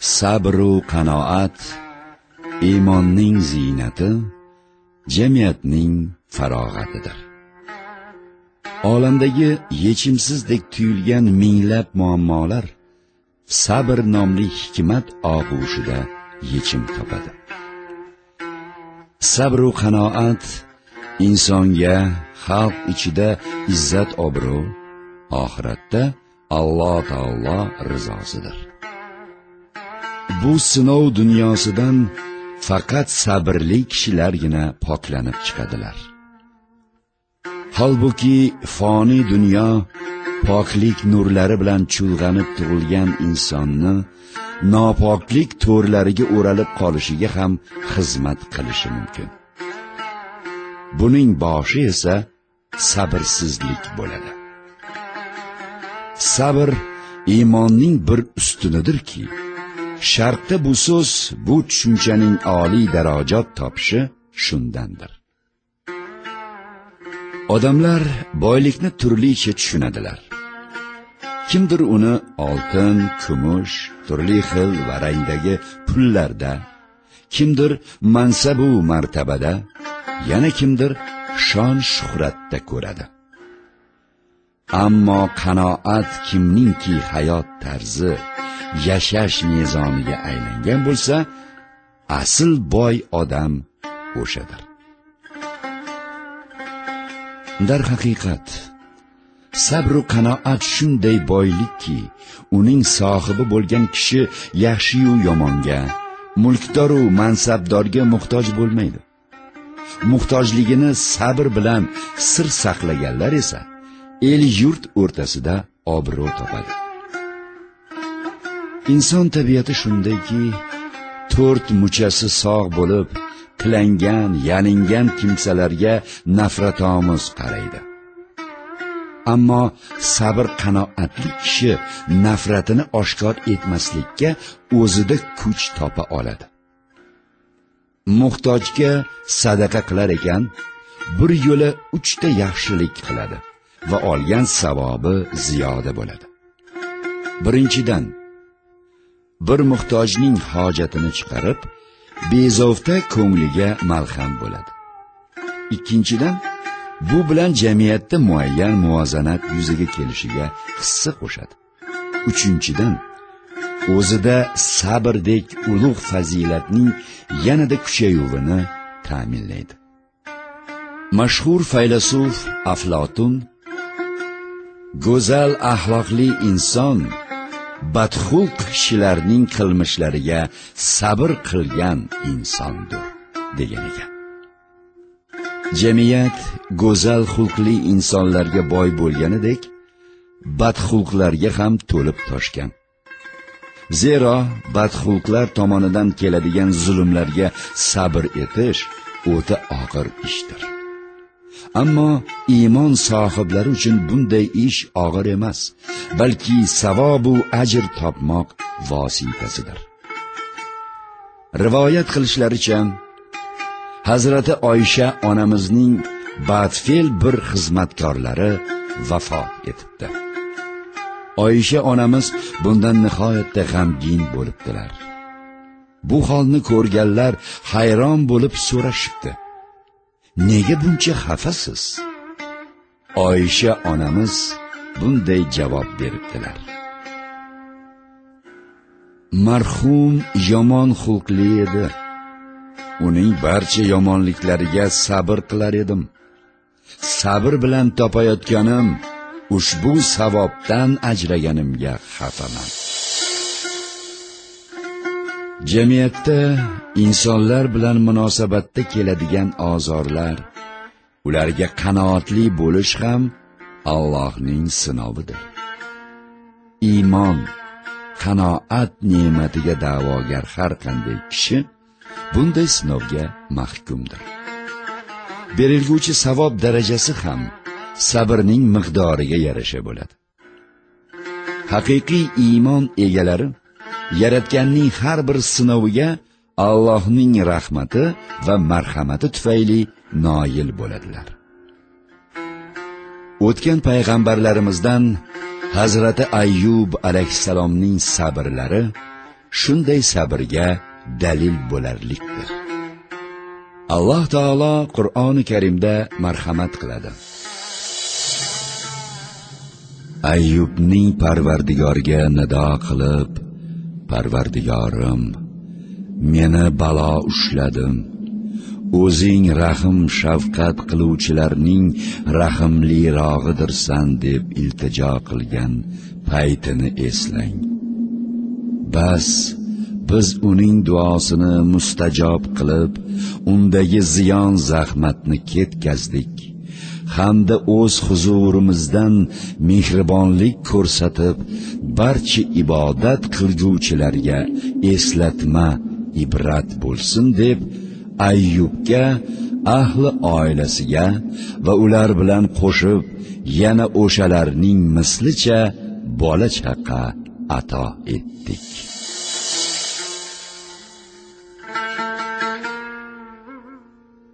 sabru qanoat iymonning ziynati jamiyatning farog'atidir. Olamdagi yechimsizdek tuyulgan minglab muammolar sabr nomli hikmat og'ushida yechim topadi. Sabru qanoat insonga xalq ichida izzat obro' oxiratda alloh taolo rizosidir. Bu sinov dunyosidan faqat sabrli kishilargina poklanib chiqadilar. Holbuki foniy dunyo poklik nurlari bilan chulg'anib tug'ilgan insonni nopoklik to'rlariga o'ralib qolishiga ham xizmat qilishi mumkin. Buning boshi esa sabrsizlik bo'ladi. Sabr iymonning bir ustunidirki sharqda bu so'z bu tushunchaning oliy darajat topishi shundandir. Odamlar boylikni turlicha tushunadilar. Kimdir uni oltin kumush turli xil va rangdagi pullarda kimdir mansabu martabada yana kimdir shon shuhratda ko'radi. Ammo qanoat kimningki hayot tarzi yashash mezoniga aylangan bo'lsa asl boy odam o'shadir. Darhaqiqat sabru qanoat shunday boylikki uning sohibi bo'lgan kishi yaxshiyu yomonga mulkdoru mansabdorga muhtoj bo'lmaydi. Muhtojligini sabr bilan sir saqlaganlar esa el yurt o'rtasida obro' topadi. Inson tabiati shundayki to'rt muchasi sog' bo'lib tilangan yalingan kimsalarga nafratomuz qaraydi. Ammo sabr qanoatli kishi nafratini oshkor etmaslikka o'zida kuch topa oladi. Muhtojga sadaqa qilar ekan bir yo'la uchta yaxshilik qiladi va olgan savobi ziyoda bo'ladi. Birinchidan bir muhtojning hojatini chiqarib bezovta ko'ngliga malham bo'ladi. Ikkinchidan bu bilan jamiyatda muayyan muvozanat yuzaga kelishiga hissa qo'shadi. Uchinchidan o'zida sabrdek ulug' fazilatning yanada kuchayuvini ta'minlaydi. Mashhur faylasuf aflotun go'zal axloqli inson badxulq kishilarning qilmishlariga sabr qilgan insondir degan ekan. Jamiyat go'zal xulqli insonlarga boy bo'lganidek badxulqlarga ham to'lib toshgan. Zero badxulqlar tomonidan keladigan zulmlarga sabr etish o'ta og'ir ishdir. Ammo iymon sohiblari uchun bunday ish og'ir emas balki savobu ajr topmoq vositasidir. Rivoyat qilishlaricha hazrati oysha onamizning badfe'l bir xizmatkorlari vafot etibdi. Oysha onamiz bundan nihoyatda g'amgin bo'libdilar. Bu holni ko'rganlar hayron bo'lib so'rashibdi. Nega buncha xafasiz? Oyisha onamiz bunday javob beribdilar. Marhum yomon xulqli edi. Uning barcha yomonliklariga sabr qilar edim. Sabr bilan topayotganim ushbu savobdan ajraganimga xafaman. Jamiyatda insonlar bilan munosabatda keladigan ozorlar ularga qanoatli bo'lish ham Allohning sinovidir. Iymon qanoat ne'matiga da'vogar har qanday kishi bunday sinovga mahkumdir. Berilguvchi savob darajasi ham sabrning miqdoriga yarasha bo'ladi. Haqiqiy iymon egalari yaratganning har bir sinoviga Allohning rahmati va marhamati tufayli noil bo'ladilar. O'tgan payg'ambarlarimizdan hazrati ayyub alayhissalomning sabrlari shunday sabrga dalil bo'larlikdir. Alloh taolo qur'oni karimda marhamat qiladi. Ayyubning parvardigorga nido qilib parvardigorim meni balo ushladim. O'zing rahm shafqat qiluvchilarning rahmlirog'idirsan deb iltijo qilgan paytini eslang. Bas biz uning duosini mustajob qilib undagi ziyon zahmatni ketkazdik. Hamda o'z huzurimizdan mehribonlik ko'rsatib barcha ibodat qilguvchilarga eslatma ibrat bo'lsin deb ayyubga ahli oilasiga va ular bilan qo'shib yana o'shalarning mislicha bola chaqa ato etdik.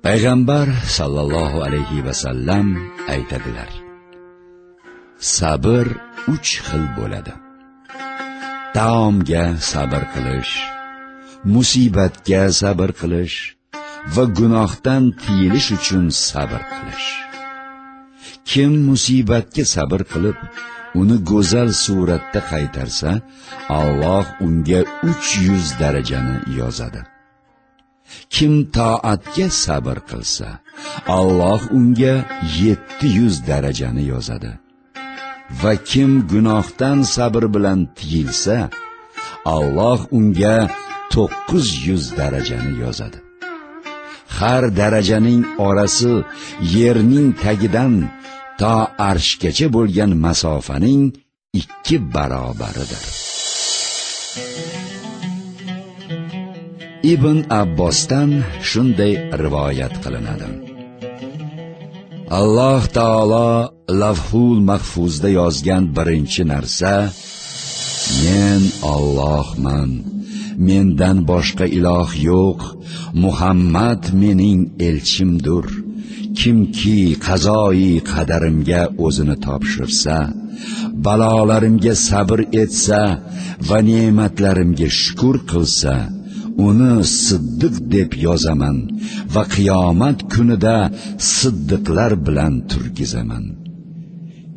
Payg'ambar sallallohu alayhi vasallam aytadilar sabr uch xil bo'ladi. Taomga sabr qilish musibatga sabr qilish va gunohdan tiyilish uchun sabr qilish. Kim musibatga sabr qilib uni go'zal suratda qaytarsa alloh unga uch yuz darajani yozadi. Kim toatga sabr qilsa alloh unga yetti yuz darajani yozadi. Va kim gunohdan sabr bilan tiyilsa alloh unga to'qqiz yuz darajani yozadi. Har darajaning orasi yerning tagidan to arshgacha bo'lgan masofaning ikki barobaridir. Ibn abbosdan shunday rivoyat qilinadi. Alloh taolo lavhul mahfuzda yozgan birinchi narsa men ollohman mendan boshqa iloh yo'q muhammad mening elchimdir kimki qazoyi qadarimga o'zini topshirsa balolarimga sabr etsa va ne'matlarimga shukur qilsa uni siddiq deb yozaman va qiyomat kunida siddiqlar bilan turgizaman.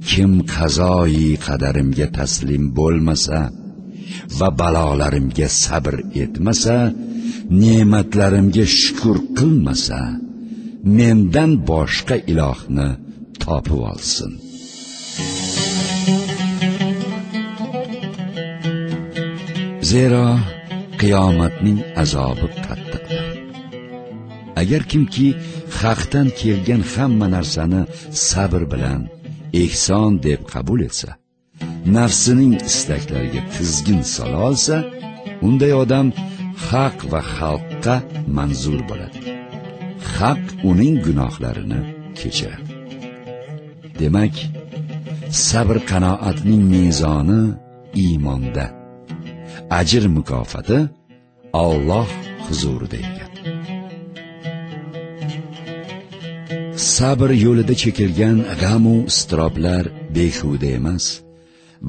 Kim qazoyi qadarimga taslim bo'lmasa va balolarimga sabr etmasa ne'matlarimga shukur qilmasa mendan boshqa ilohni topib olsin. Zero qiyomatning azobi qattiqdir agar kimki haqdan kelgan hamma narsani sabr bilan ehson deb qabul etsa nafsining istaklariga tizgin sola olsa unday odam haq va xalqqa manzur bo'ladi. Haq uning gunohlarini kechiradi. Demak sabr qanoatning mezoni iymonda ajr mukofoti Alloh huzurida ekan. Sabr yo'lida chekilgan g'amu istiroblar behuda emas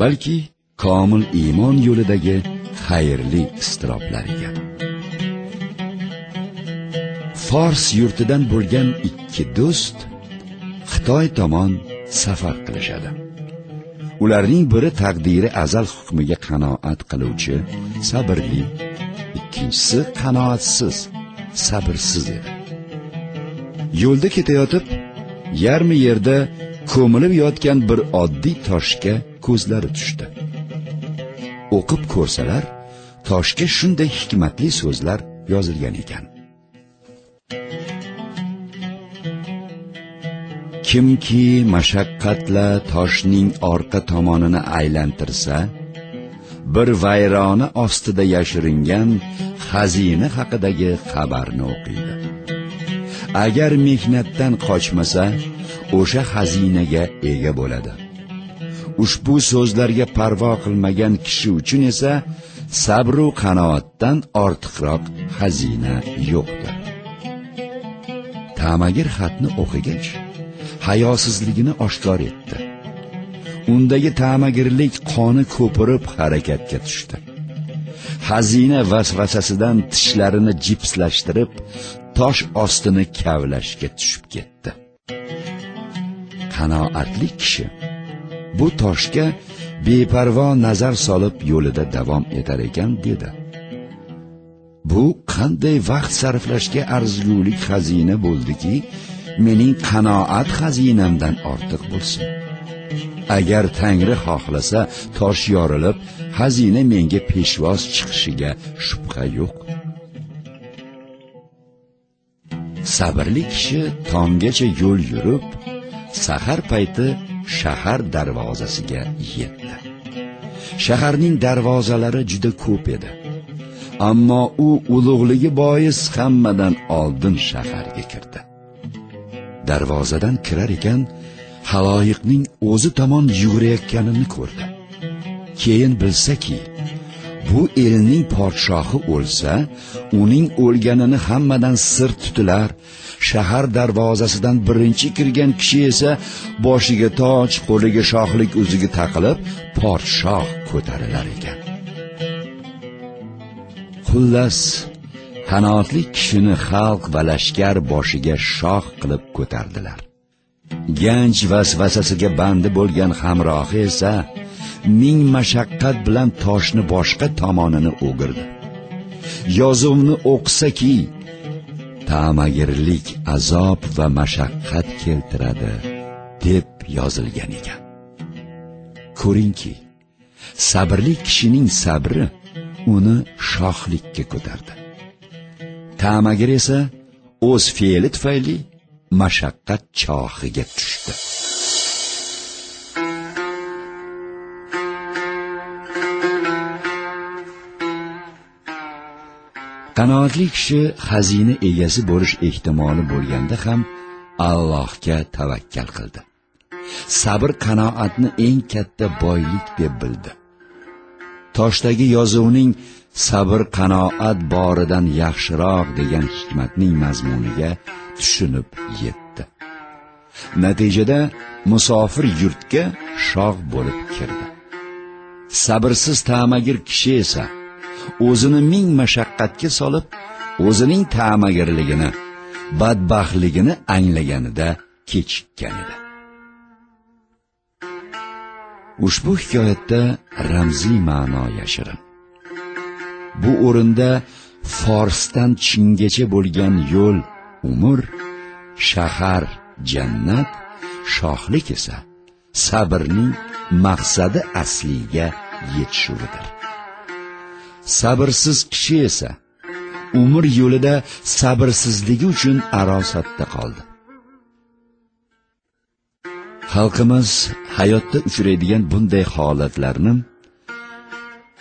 balki komil iymon yo'lidagi xayrli istiroblar ekan. Fors yurtidan bo'lgan ikki do'st xitoy tomon safar qilishadi. Ularning biri taqdiri azal hukmiga qanoat qiluvchi sabrli. Ikkinchisi qanoatsiz sabrsiz edi. Yo'lda ketayotib yarmi yerda ko'milib yotgan bir oddiy toshga ko'zlari tushdi. O'qib ko'rsalar toshga shunday hikmatli so'zlar yozilgan ekan. Kimki mashaqqatla toshning orqa tomonini aylantirsa bir vayrona ostida yashiringan xazina haqidagi xabarni o'qiydi. Agar mehnatdan qochmasa o'sha xazinaga ega bo'ladi. Ushbu so'zlarga parvo qilmagan kishi uchun esa sabru qanoatdan ortiqroq xazina yo'qdir. Tamagir xatni o'qigach hayosizligini oshkor etdi. Undagi tamagirlik qoni ko'pirib harakatga tushdi. Xazina vasvasasidan tishlarini jipslashtirib tosh ostini kavlashga tushib ketdi. Qanoatli kishi bu toshga beparvo nazar solib yo'lida davom etar ekan dedi. Bu qanday vaqt sarflashga arzigulik xazina bo'ldiki mening qanoat xazinamdan ortiq bo'lsin. Agar tangri xohlasa tosh yorilib xazina menga peshvoz chiqishiga shubha yo'q. Sabrli kishi tonggacha yo'l yurib sahar payti shahar darvozasiga yetdi. Shaharning darvozalari juda ko'p edi. Ammo u ulug'ligi bois hammadan oldin shaharga kirdi. Darvozadan kirar ekan haloyiqning o'zi tomon yugurayotganini ko'rdi. Keyin bilsaki bu elning podshohi o'lsa uning o'lganini hammadan sir tutilar. Shahar darvozasidan birinchi kirgan kishi esa boshiga toj qo'liga shohlik uzugi taqilib podshoh ko'tarilar ekan. Xullas qanotli kishini xalq va lashkar boshiga shoh qilib ko'tardilar. Ganj vasvasasiga bandi bo'lgan hamrohi esa ming mashaqqat bilan toshni boshqa tomonini o'girdi. Yozuvni o'qisaki ta'magirlik azob va mashaqqat keltiradi deb yozilgan ekan. Ko'ringki sabrli kishining sabri uni shohlikka ko'tardi. Ta'magir esa o'z fe'li tufayli mashaqqat chohiga tushdi. Qanoatli kishi xazina egasi bo'lish ehtimoli bo'lganda ham allohga tavakkal qildi. Sabr qanoatni eng katta boylik deb bildi. Toshdagi yozuvning sabr qanoat boridan yaxshiroq degan hikmatning mazmuniga tushunib yetdi. Natijada musofir yurtga shoh bo'lib kirdi. Sabrsiz ta'magir kishi esa o'zini ming mashaqqatga solib o'zining ta'magirligini badbaxtligini anglaganida kechikkan edi. Ushbu hikoyatda ramziy ma'no yashirin. Bu o'rinda forsdan chingacha bo'lgan yo'l umr shahar jannat shohlik esa sabrning maqsadi asliga yetishuvidir. Sabrsiz kishi esa umr yo'lida sabrsizligi uchun arosatda qoldi. Xalqimiz hayotda uchraydigan bunday holatlarni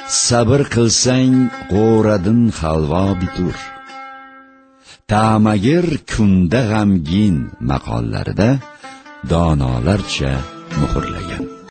sabr qilsang g'o'radin halvo bitur ta'magir kunda g'amgin maqollarida donolarcha muhrlagan.